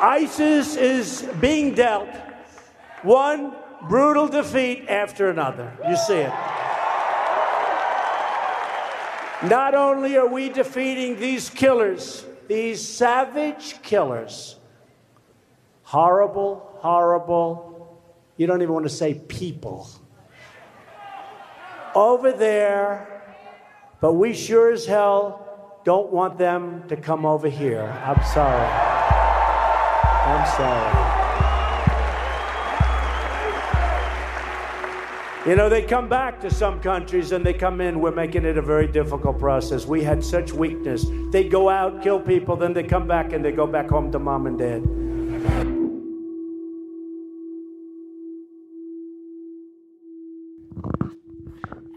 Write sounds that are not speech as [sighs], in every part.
ISIS is being dealt one brutal defeat after another. You see it. Not only are we defeating these killers, these savage killers, horrible, horrible, you don't even want to say people, over there, but we sure as hell don't want them to come over here. I'm sorry. I'm sorry. You know, they come back to some countries and they come in. We're making it a very difficult process. We had such weakness. They go out, kill people, then they come back and they go back home to mom and dad.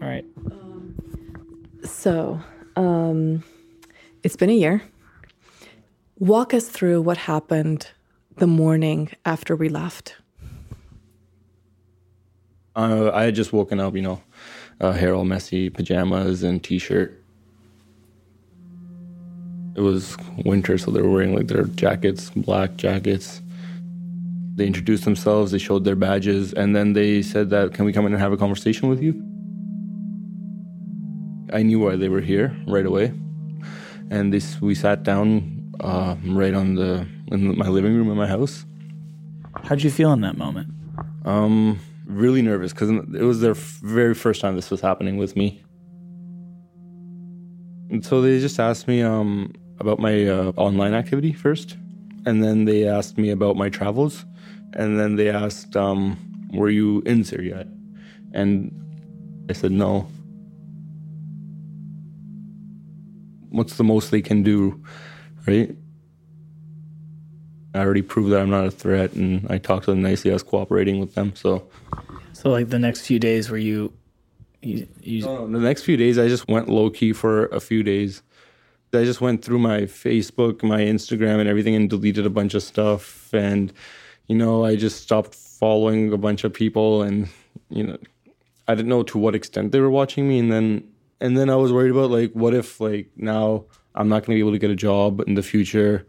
All right. So, um, it's been a year. Walk us through what happened the morning after we left. Uh, I had just woken up, you know, uh, hair all messy, pajamas and t-shirt. It was winter, so they were wearing like their jackets, black jackets. They introduced themselves, they showed their badges, and then they said that, "Can we come in and have a conversation with you?" I knew why they were here right away, and this we sat down uh, right on the in my living room in my house. How'd you feel in that moment? Um, really nervous because it was their f- very first time this was happening with me. And so they just asked me um, about my uh, online activity first, and then they asked me about my travels, and then they asked, um, "Were you in Syria?" And I said no. What's the most they can do, right? I already proved that I'm not a threat, and I talked to them nicely. I was cooperating with them, so. So, like the next few days, were you, you, you no, the next few days, I just went low key for a few days. I just went through my Facebook, my Instagram, and everything, and deleted a bunch of stuff. And you know, I just stopped following a bunch of people, and you know, I didn't know to what extent they were watching me. And then, and then I was worried about like, what if like now I'm not going to be able to get a job in the future.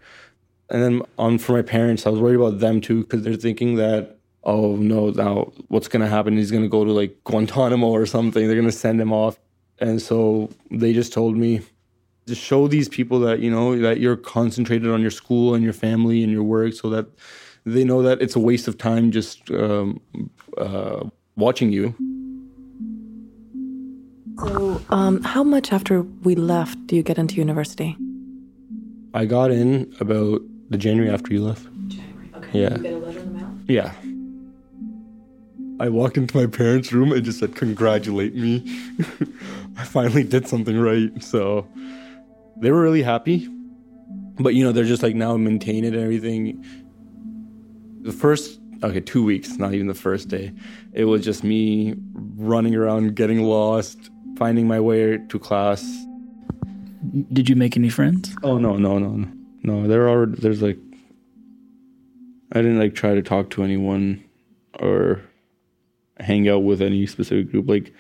And then on for my parents, I was worried about them too because they're thinking that oh no, now what's gonna happen? He's gonna go to like Guantanamo or something. They're gonna send him off. And so they just told me, to show these people that you know that you're concentrated on your school and your family and your work, so that they know that it's a waste of time just um, uh, watching you. So, um, how much after we left do you get into university? I got in about the January after you left. January. Okay. Yeah. You get a letter in the mail. Yeah. I walked into my parents' room and just said, Congratulate me. [laughs] I finally did something right. So they were really happy. But, you know, they're just like now maintain it and everything. The first, okay, two weeks, not even the first day, it was just me running around, getting lost, finding my way to class. did you make any friends? Oh, no, no, no, no. No, there are, there's like, I didn't like try to talk to anyone or hang out with any specific group. Like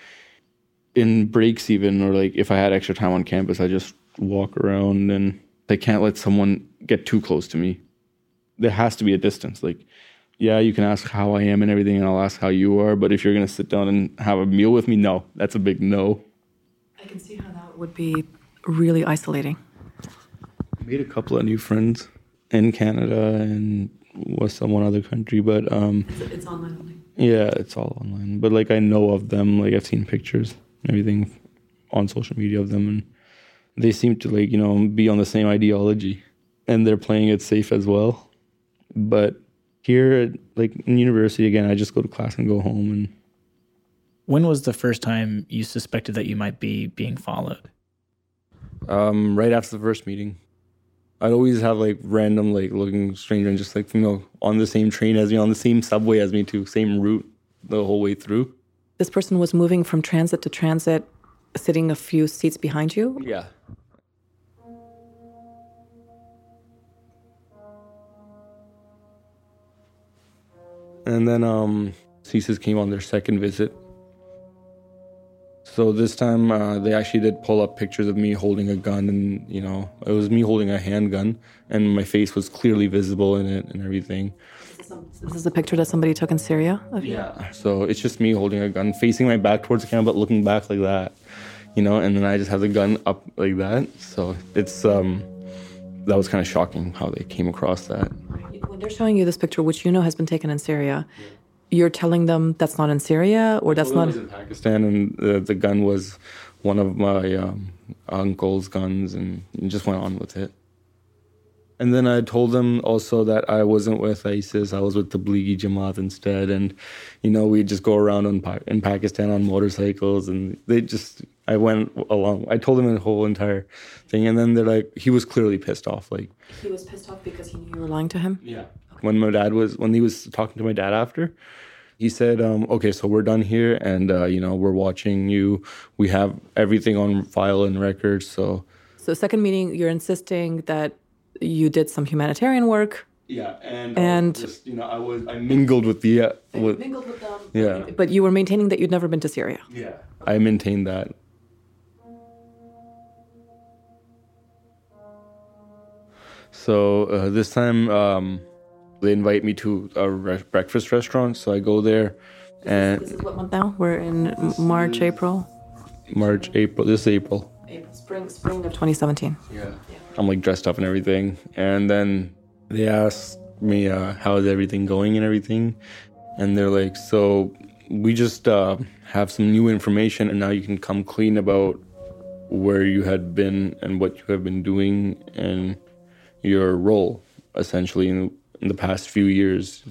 in breaks, even or like if I had extra time on campus, I just walk around and I can't let someone get too close to me. There has to be a distance. Like, yeah, you can ask how I am and everything, and I'll ask how you are. But if you're gonna sit down and have a meal with me, no, that's a big no. I can see how that would be really isolating. I made a couple of new friends in Canada and was some one other country, but um, It's, it's online only. Yeah, it's all online. But like I know of them, like I've seen pictures, everything on social media of them and they seem to like, you know, be on the same ideology and they're playing it safe as well. But here like in university again, I just go to class and go home and When was the first time you suspected that you might be being followed? um right after the first meeting. I'd always have like random like looking stranger and just like you know on the same train as me, on the same subway as me too, same route the whole way through. This person was moving from transit to transit, sitting a few seats behind you. Yeah. And then um CSIS came on their second visit. So this time uh, they actually did pull up pictures of me holding a gun, and you know it was me holding a handgun, and my face was clearly visible in it and everything. This is a picture that somebody took in Syria of you. Yeah. So it's just me holding a gun, facing my back towards the camera, but looking back like that, you know, and then I just have the gun up like that. So it's um, that was kind of shocking how they came across that. When they're showing you this picture, which you know has been taken in Syria, you're telling them that's not in Syria or that's Well, not. in Pakistan, and the, the gun was one of my um, uncle's guns, and just went on with it. And then I told them also that I wasn't with ISIS; I was with the Tablighi Jamaat instead. And you know, we just go around on, Pa- in Pakistan on motorcycles, and they just. I went along. I told them the whole entire thing, and then they're like, he was clearly pissed off. Like, He was pissed off because he knew you were lying to him. yeah. When my dad was when he was talking to my dad after, he said, um, "Okay, so we're done here, and uh, you know we're watching you. We have everything on file and record. So So, second meeting, you're insisting that you did some humanitarian work, yeah, and And- just you know I was I mingled with the uh, with mingled with them, yeah but you were maintaining that you'd never been to Syria. yeah I maintained that. So uh, this time um, they invite me to a re- breakfast restaurant. So I go there, and This is what month now? We're in March, April, March, April. This is April. April, spring, spring of 2017. Yeah. I'm like dressed up and everything. And then they ask me, uh, how's everything going and everything. And they're like, so we just uh, have some new information and now you can come clean about where you had been and what you have been doing and your role essentially in, in the past few years.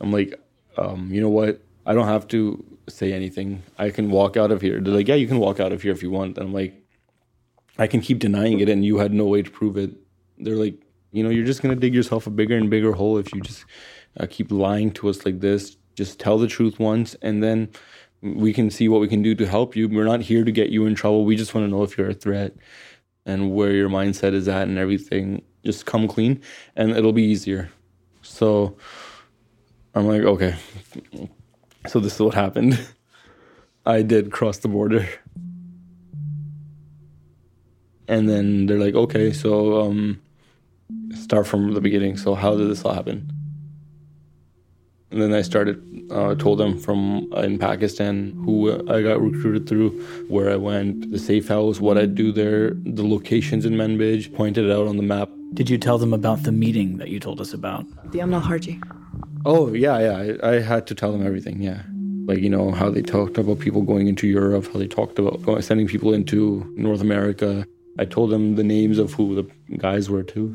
I'm like, um, you know what? I don't have to say anything. I can walk out of here. They're like, yeah, you can walk out of here if you want. And I'm like, I can keep denying it and you had no way to prove it. They're like, you know, you're just going to dig yourself a bigger and bigger hole if you just uh, keep lying to us like this. Just tell the truth once and then we can see what we can do to help you. We're not here to get you in trouble. We just want to know if you're a threat and where your mindset is at and everything. Just come clean and it'll be easier. So I'm like, okay. So this is what happened. [laughs] I did cross the border and then they're like, okay, so um, start from the beginning. So how did this all happen? And then I started, uh, told them from uh, in Pakistan who I got recruited through, where I went, the safe house, what I do there, the locations in Manbij, pointed out on the map. Did you tell them about the meeting that you told us about? The Amn al-Kharji. Oh yeah, yeah. I, I had to tell them everything. Yeah, like you know how they talked about people going into Europe, how they talked about going, sending people into North America. I told them the names of who the guys were too.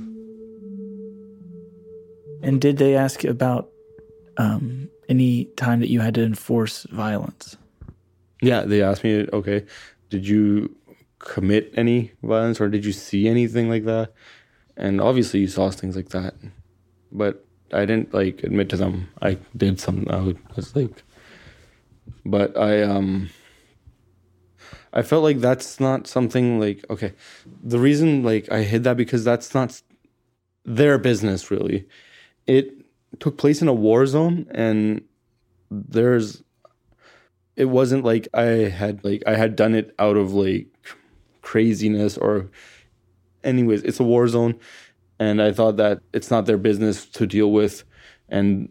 And did they ask about um, any time that you had to enforce violence? Yeah, they asked me, okay, did you commit any violence or did you see anything like that? And obviously, you saw things like that, but I didn't like admit to them I did something. I was like, but I um. I felt like that's not something like okay. The reason like I hid that because that's not their business really. It took place in a war zone and there's it wasn't like I had like I had done it out of like craziness or anyways, it's a war zone and I thought that it's not their business to deal with and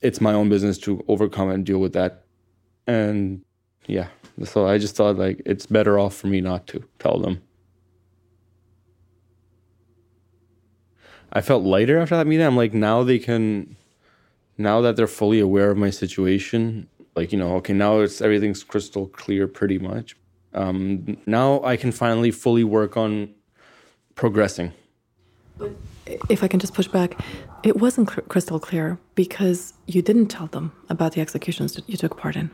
it's my own business to overcome and deal with that. And yeah, so I just thought like it's better off for me not to tell them. I felt lighter after that meeting. I'm like now they can now that they're fully aware of my situation, like you know, okay, now it's everything's crystal clear pretty much. Um, now I can finally fully work on progressing. If I can just push back, it wasn't cr- crystal clear because you didn't tell them about the executions that you took part in.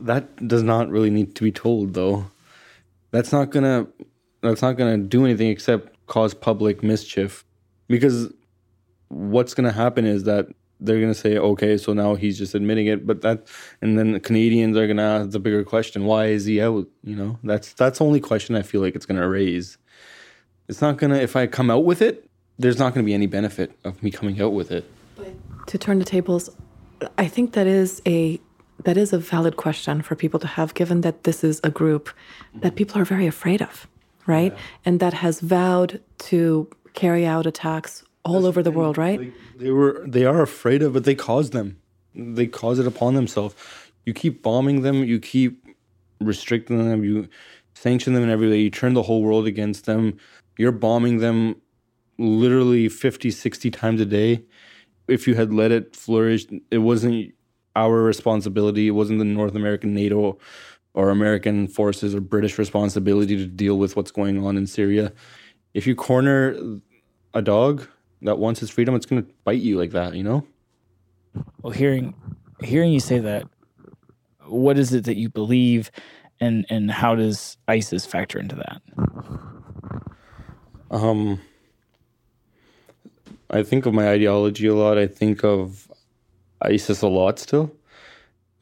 That does not really need to be told though. That's not gonna that's not gonna do anything except cause public mischief. Because what's gonna happen is that they're gonna say, okay, so now he's just admitting it, but that and then the Canadians are gonna ask the bigger question, why is he out? You know, that's that's the only question I feel like it's gonna raise. It's not gonna if I come out with it, there's not gonna be any benefit of me coming out with it. But To turn the tables, I think that is a that is a valid question for people to have, given that this is a group that people are very afraid of, right? And that has vowed to carry out attacks all over the world, right? Like, they were they are afraid of it. They cause them. They cause it upon themselves. You keep bombing them. You keep restricting them. You sanction them in every way. You turn the whole world against them. You're bombing them literally 50, 60 times a day. If you had let it flourish, it wasn't our responsibility. It wasn't the North American NATO or American forces or British responsibility to deal with what's going on in Syria. If you corner a dog that wants his freedom, it's going to bite you like that, you know? Well, hearing hearing you say that, what is it that you believe, and and how does ISIS factor into that? Um, I think of my ideology a lot. I think of ISIS a lot still,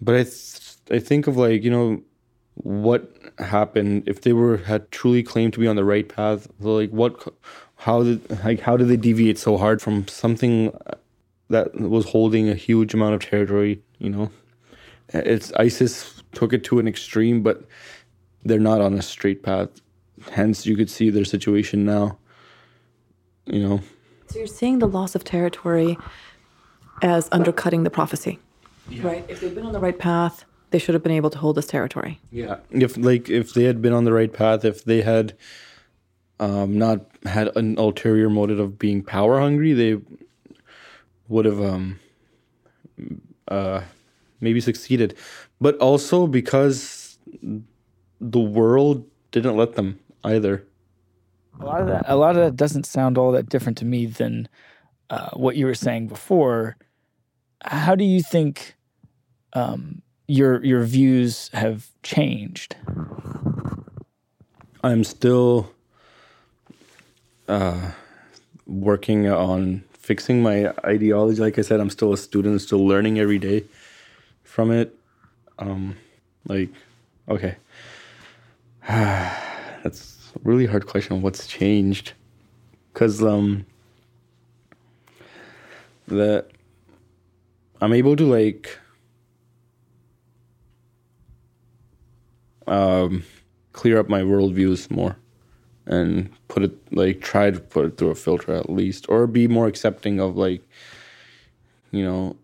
but I th- I think of like you know what happened if they were had truly claimed to be on the right path. Like what, how did like how did they deviate so hard from something that was holding a huge amount of territory? You know, it's ISIS took it to an extreme, but they're not on a straight path. Hence, you could see their situation now. You know, So you're seeing the loss of territory as undercutting the prophecy, right? If they've been on the right path, they should have been able to hold this territory. Yeah. If like if they had been on the right path, if they had um, not had an ulterior motive of being power hungry, they would have um, uh, maybe succeeded. But also because the world didn't let them either. A lot of that, a lot of that doesn't sound all that different to me than uh, what you were saying before. How do you think um, your your views have changed? I'm still uh, working on fixing my ideology. Like I said, I'm still a student, still learning every day from it. Um, like, okay, [sighs] that's a really hard question. What's changed? Because um, that I'm able to like um, clear up my worldviews more and put it like try to put it through a filter at least or be more accepting of like you know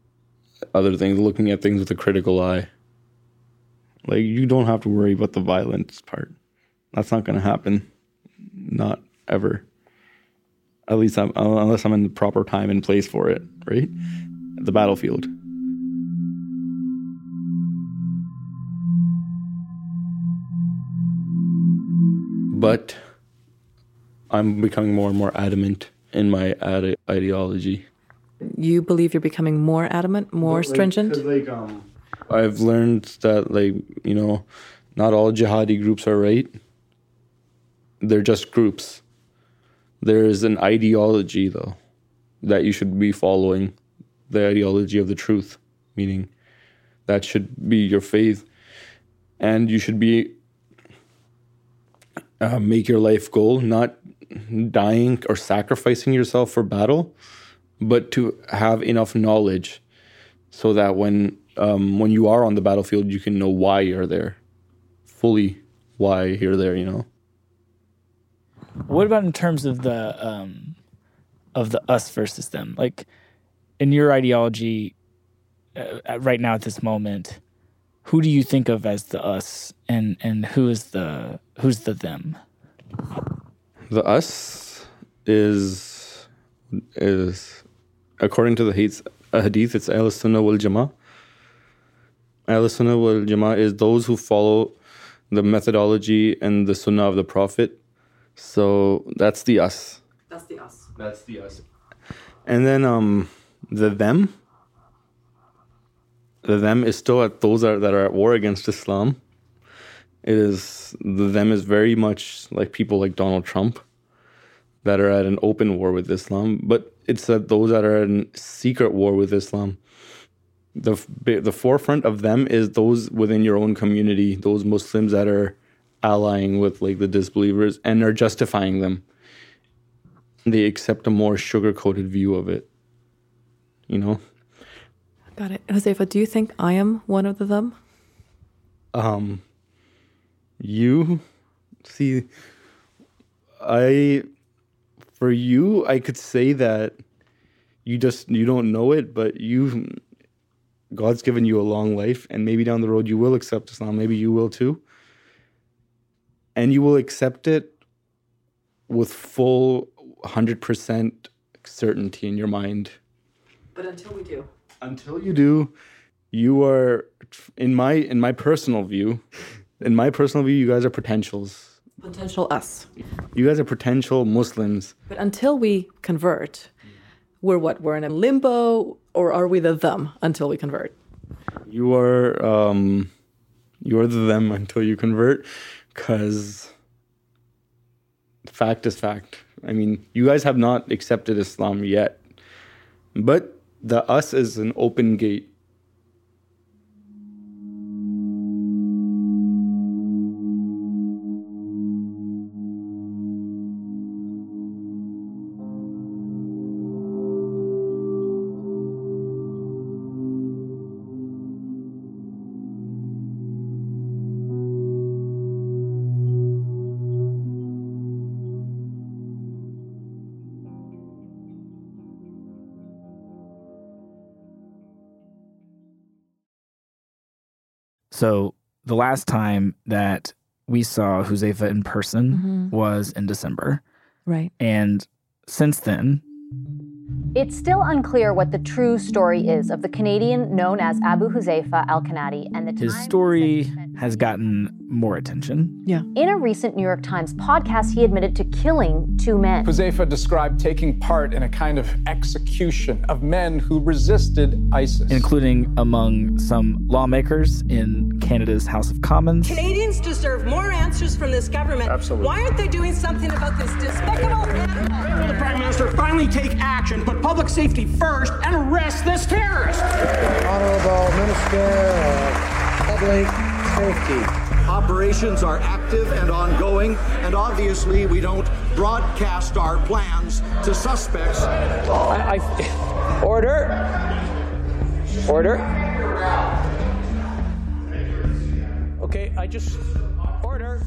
other things looking at things with a critical eye. Like you don't have to worry about the violence part. That's not going to happen. Not ever. At least I'm, unless i'm in the proper time and place for it right? The battlefield. But I'm becoming more and more adamant in my ide- ideology. You believe you're becoming more adamant, more stringent? Like, um, I've learned that, like, you know, not all jihadi groups are right. They're just groups. There is an ideology, though, that you should be following the ideology of the truth, meaning that should be your faith. And you should be uh, make your life goal, not dying or sacrificing yourself for battle, but to have enough knowledge so that when um, when you are on the battlefield, you can know why you're there, fully why you're there. You know. What about in terms of the um, of the us versus them? Like in your ideology, uh, right now at this moment, who do you think of as the us, and and who is the who's the them? The us is is according to the hadith, a hadith it's Ahl Sunnah wal Jama'ah. Ahl Sunnah wal Jama'ah is those who follow the methodology and the Sunnah of the Prophet. So that's the us. That's the us. That's the us. And then um the them. The them is still at those are, that are at war against Islam. It is the them is very much like people like Donald Trump that are at an open war with Islam, but it's that those that are in secret war with Islam. The the forefront of them is those within your own community, those Muslims that are allying with like the disbelievers and are justifying them. They accept a more sugar coated view of it. You know? Got it. Huzaifa, do you think I am one of the them? Um, you see, I for you, I could say that you just you don't know it, but you God's given you a long life, and maybe down the road you will accept Islam. Maybe you will too, and you will accept it with full hundred percent certainty in your mind. But until we do. Until you do, you are in my in my personal view, in my personal view, you guys are potentials. Potential us. You guys are potential Muslims. But until we convert, we're what? We're in a limbo, or are we the them until we convert? You are um, you're the them until you convert, because fact is fact. I mean, you guys have not accepted Islam yet, but the us is an open gate. So the last time that we saw Huzefa in person mm-hmm. was in December. Right. And since then, It's still unclear what the true story is of the Canadian known as Abu Huzaifa al Kanadi and the his time story that he spent- has gotten more attention. Yeah. In a recent New York Times podcast, he admitted to killing two men. Huzaifa described taking part in a kind of execution of men who resisted ISIS. including among some lawmakers in Canada's House of Commons. Canadians deserve more answers from this government. Absolutely. Why aren't they doing something about this despicable animal? Will the Prime Minister finally take action, put public safety first, and arrest this terrorist? Honorable Minister of Public Safety. Operations are active and ongoing, and obviously we don't broadcast our plans to suspects. I, I, order. Order. Okay, I just. Order.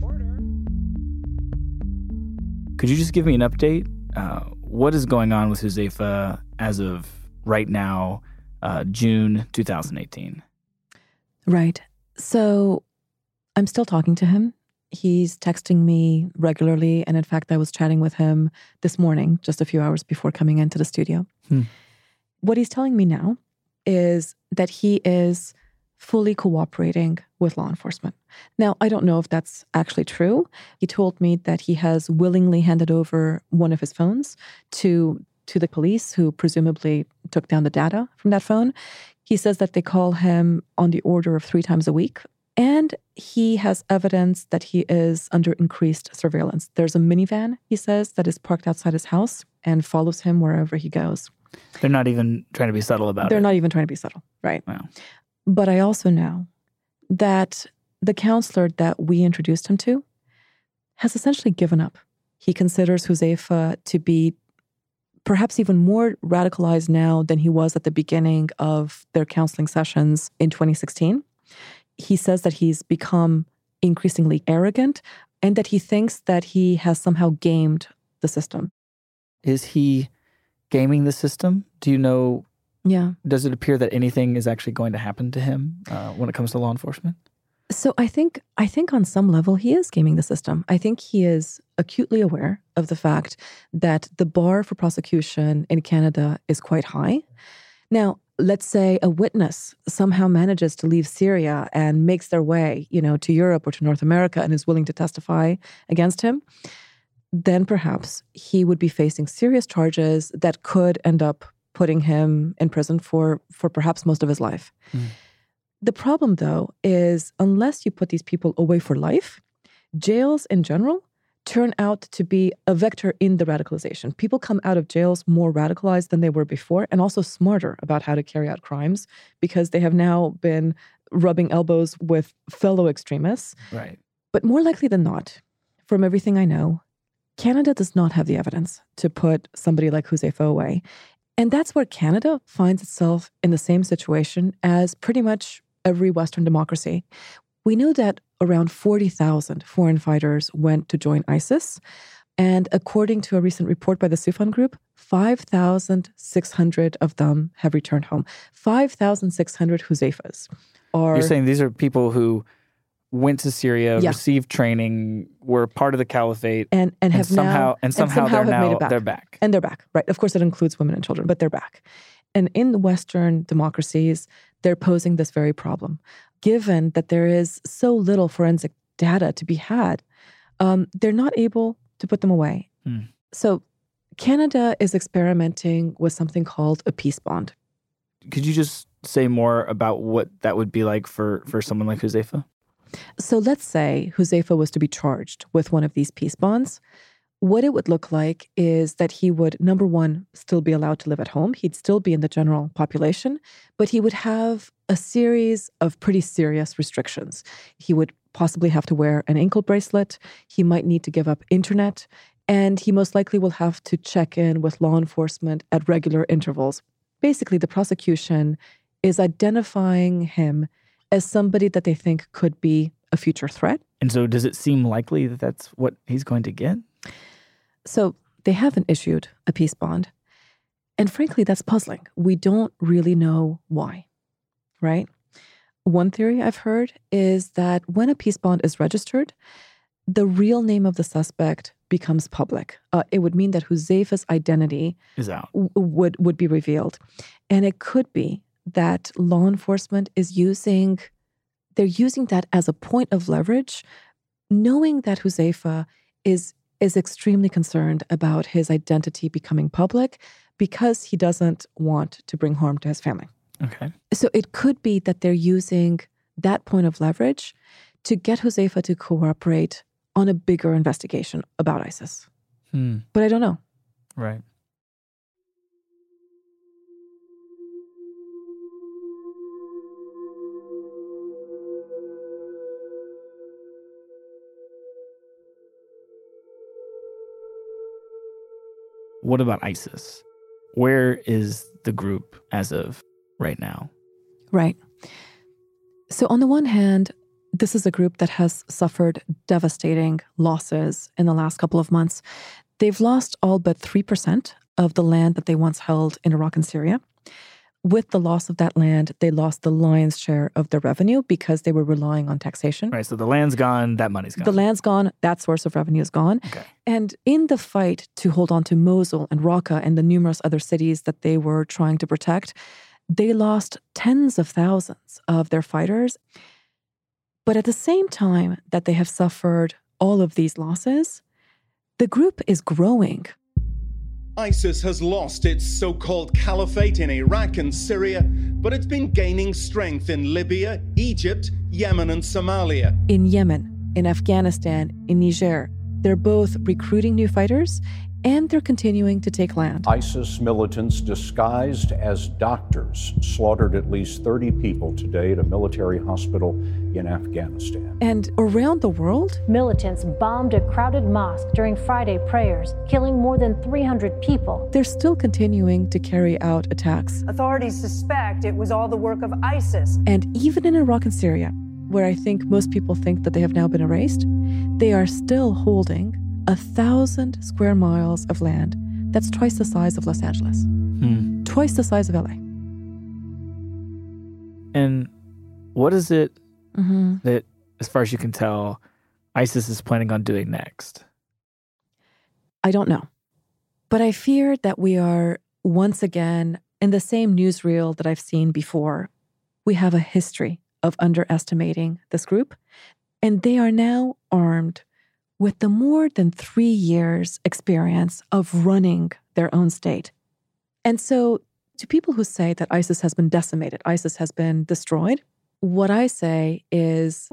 Order. Could you just give me an update? Uh, what is going on with Huzefa as of right now, uh, June 2018? Right. So I'm still talking to him. He's texting me regularly. And in fact, I was chatting with him this morning, just a few hours before coming into the studio. Hmm. What he's telling me now is that he is fully cooperating with law enforcement. Now, I don't know if that's actually true. He told me that he has willingly handed over one of his phones to to the police who presumably took down the data from that phone. He says that they call him on the order of 3 times a week and he has evidence that he is under increased surveillance. There's a minivan, he says, that is parked outside his house and follows him wherever he goes. They're not even trying to be subtle about it. They're not even trying to be subtle, right? Wow. But I also know that the counselor that we introduced him to has essentially given up. He considers Huzaifa to be perhaps even more radicalized now than he was at the beginning of their counseling sessions in 2016. He says that he's become increasingly arrogant and that he thinks that he has somehow gamed the system. Is he gaming the system? Do you know? Yeah. Does it appear that anything is actually going to happen to him uh, when it comes to law enforcement? So I think I think on some level he is gaming the system. I think he is acutely aware of the fact that the bar for prosecution in Canada is quite high. Now, let's say a witness somehow manages to leave Syria and makes their way, you know, to Europe or to North America and is willing to testify against him, then perhaps he would be facing serious charges that could end up putting him in prison for for perhaps most of his life. Mm. The problem, though, is unless you put these people away for life, jails in general turn out to be a vector in the radicalization. People come out of jails more radicalized than they were before and also smarter about how to carry out crimes because they have now been rubbing elbows with fellow extremists. Right. But more likely than not, from everything I know, Canada does not have the evidence to put somebody like Huzaifa away. And that's where Canada finds itself in the same situation as pretty much every Western democracy. We know that around 40,000 foreign fighters went to join ISIS. And according to a recent report by the Soufan Group, 5,600 of them have returned home. 5,600 Huzaifas are. You're saying these are people who went to Syria, Yeah. received training, were part of the caliphate, and, and have somehow now and somehow, they're now back. they're back. and they're back right of course it includes women and children but they're back and in the western democracies they're posing this very problem given that there is so little forensic data to be had um, they're not able to put them away Hmm. so canada is experimenting with something called a peace bond Could you just say more about what that would be like for for someone like Huzaifa? So let's say Huzaifa was to be charged with one of these peace bonds. What it would look like is that he would, number one, still be allowed to live at home. He'd still be in the general population, but he would have a series of pretty serious restrictions. He would possibly have to wear an ankle bracelet. He might need to give up internet. And he most likely will have to check in with law enforcement at regular intervals. Basically, the prosecution is identifying him as somebody that they think could be a future threat. And so, does it seem likely that that's what he's going to get? So they haven't issued a peace bond. And frankly, that's puzzling. We don't really know why, right? One theory I've heard is that when a peace bond is registered, the real name of the suspect becomes public. Uh, it would mean that Huzaifa's identity Is out. w- would would be revealed, and it could be that law enforcement is using they're using that as a point of leverage, knowing that Huzaifa is is extremely concerned about his identity becoming public because he doesn't want to bring harm to his family. Okay. So it could be that they're using that point of leverage to get Huzaifa to cooperate on a bigger investigation about ISIS. Hmm. But I don't know. Right. What about ISIS? Where is the group as of right now? Right. So, on the one hand, this is a group that has suffered devastating losses in the last couple of months. They've lost all but 3% of the land that they once held in Iraq and Syria. With the loss of that land, they lost the lion's share of their revenue because they were relying on taxation. Right. So the land's gone, that money's gone. The land's gone, that source of revenue is gone. Okay. And in the fight to hold on to Mosul and Raqqa and the numerous other cities that they were trying to protect, they lost tens of thousands of their fighters. But at the same time that they have suffered all of these losses, the group is growing. ISIS has lost its so called caliphate in Iraq and Syria, but it's been gaining strength in Libya, Egypt, Yemen, and Somalia. In Yemen, in Afghanistan, in Niger, they're both recruiting new fighters and they're continuing to take land. ISIS militants disguised as doctors slaughtered at least 30 people today at a military hospital in Afghanistan. And around the world, militants bombed a crowded mosque during Friday prayers, killing more than 300 people. They're still continuing to carry out attacks. Authorities suspect it was all the work of ISIS. And even in Iraq and Syria, where I think most people think that they have now been erased, they are still holding a thousand square miles of land that's twice the size of Los Angeles, Hmm. twice the size of LA. And what is it Mm-hmm. that, as far as you can tell, ISIS is planning on doing next? I don't know. But I fear that we are once again in the same newsreel that I've seen before. We have a history of underestimating this group, and they are now armed with the more than three years' experience of running their own state. And so, to people who say that ISIS has been decimated, ISIS has been destroyed, what I say is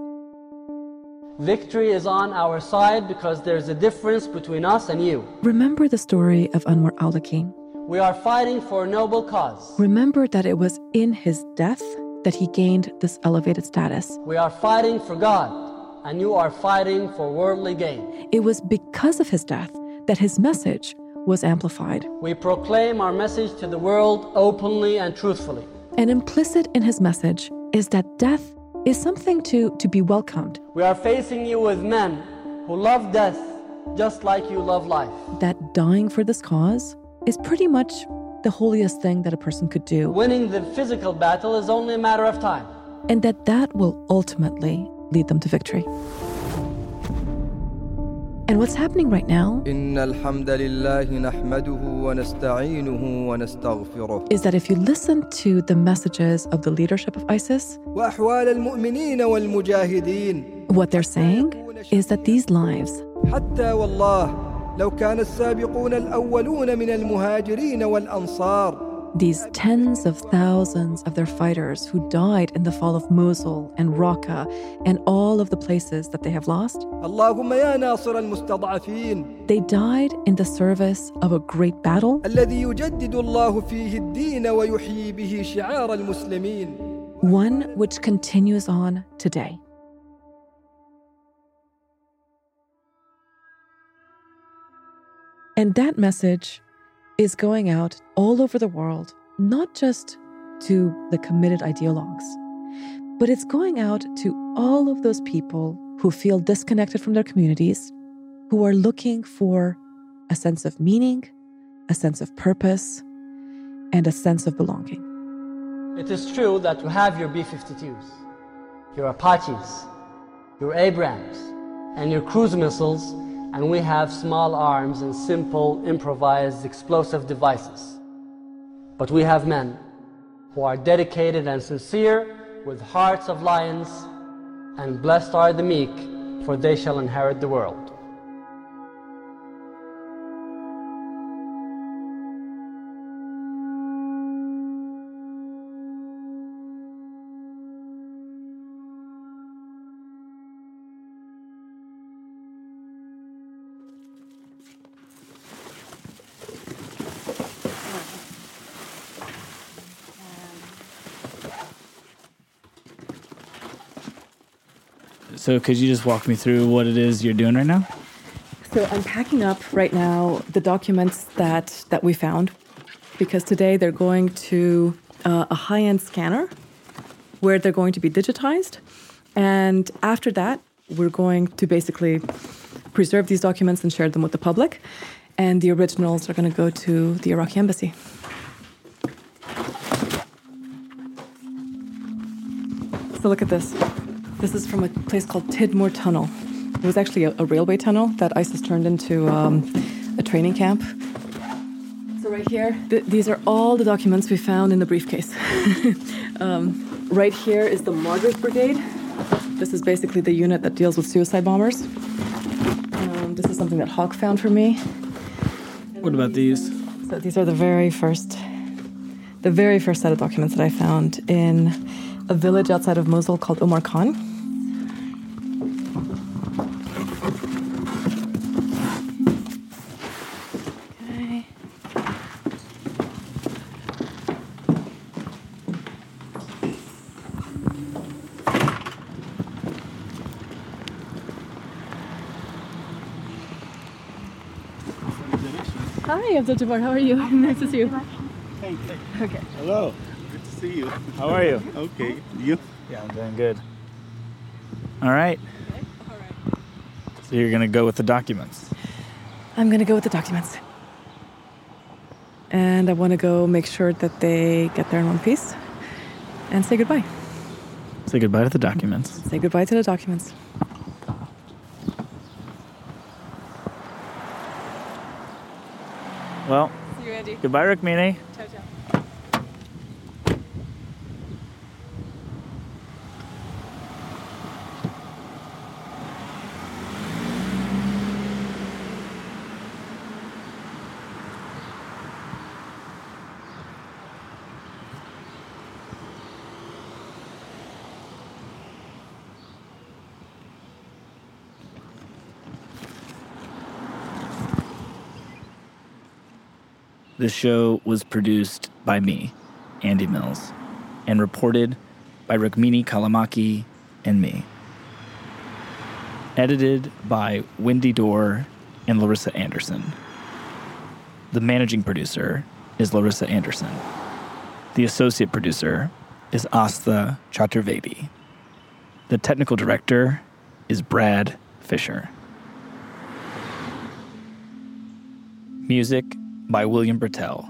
Victory is on our side because there's a difference between us and you. remember the story of Anwar al Awlaki. We are fighting for a noble cause. Remember that it was in his death that he gained this elevated status. We are fighting for God, and you are fighting for worldly gain. It was because of his death that his message was amplified. We proclaim our message to the world openly and truthfully. And implicit in his message is that death is something to, to be welcomed. We are facing you with men who love death just like you love life. That dying for this cause is pretty much the holiest thing that a person could do. Winning the physical battle is only a matter of time. And that that will ultimately lead them to victory. And what's happening right now إن الحمد لله نحمده ونستعينه ونستغفره is that if you listen to the messages of the leadership of ISIS, وأحوال المؤمنين والمجاهدين what they're saying is that these lives, حتى والله لو كان السابقون الأولون من المهاجرين والأنصار these tens of thousands of their fighters who died in the fall of Mosul and Raqqa and all of the places that they have lost. They died in the service of a great battle. One which continues on today. And that message is going out all over the world, not just to the committed ideologues, but it's going out to all of those people who feel disconnected from their communities, who are looking for a sense of meaning, a sense of purpose, and a sense of belonging. It is true that you have your B 52s, your Apaches, your Abrams, and your cruise missiles and we have small arms and simple improvised explosive devices. But we have men who are dedicated and sincere with hearts of lions, and blessed are the meek, for they shall inherit the world. So, could you just walk me through what it is you're doing right now? So I'm packing up right now the documents that that we found because today they're going to uh, a high-end scanner where they're going to be digitized and after that we're going to basically preserve these documents and share them with the public and the originals are going to go to the Iraqi embassy. So look at this. This is from a place called Tidmore Tunnel. It was actually a, a railway tunnel that ISIS turned into um, a training camp. So, right here, th- these are all the documents we found in the briefcase. [laughs] um, right here is the Martyrs Brigade. This is basically the unit that deals with suicide bombers. Um, this is something that Hawk found for me. What about these? So, these are the very first, the very first set of documents that I found in a village outside of Mosul called Omar Khan. Hi, Abdul Jabbar. How are you? [laughs] nice to see you. Thank you. Okay. Hello. Good to see you. How are you? okay. You? Yeah, I'm doing good. All right. So you're gonna go with the documents. I'm going to go with the documents. And I want to go make sure that they get there in one piece and say goodbye. Say goodbye to the documents. Say goodbye to the documents. Well, See you, Andy. goodbye, Rukmini. This show was produced by me, Andy Mills, and reported by Rukmini Callimachi and me. Edited by Wendy Dorr and Larissa Anderson. The managing producer is Larissa Anderson. The associate producer is Asthaa Chaturvedi. The technical director is Brad Fisher. Music by William Bertel,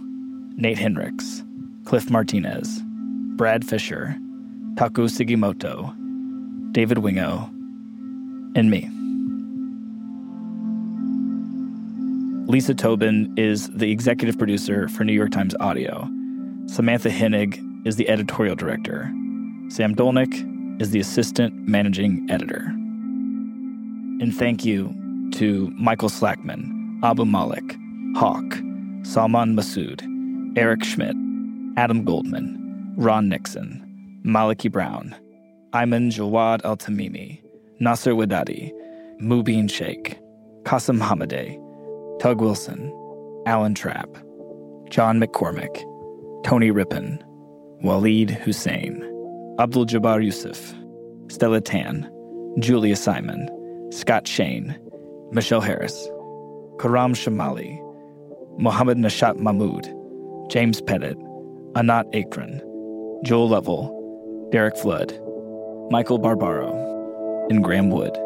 Nate Hendricks, Cliff Martinez, Brad Fisher, Taku Sugimoto, David Wingo, and me. Lisa Tobin is the executive producer for New York Times Audio. Samantha Henig is the editorial director. Sam Dolnick is the assistant managing editor. And thank you to Michael Slackman, Abu Malik, Hawk, Salman Masood, Eric Schmitt, Adam Goldman, Ron Nixon, Malachy Browne, Aymenn Jawad Al Tamimi, Nasser Weddady, Mubin Shaikh, Qasim Hamadeh, Tug Wilson, Alan Trapp, John McCormick, Tony Rippon, Waleed Hussein, Abdul Jabbar Yusuf, Stella Tan, Julia Simon, Scott Shane, Michelle Harris, Karam Shoumali, Mohammed Nashat Mahmood, James Pettit, Anat Akron, Joel Lovell, Derek Flood, Michael Barbaro, and Graham Wood.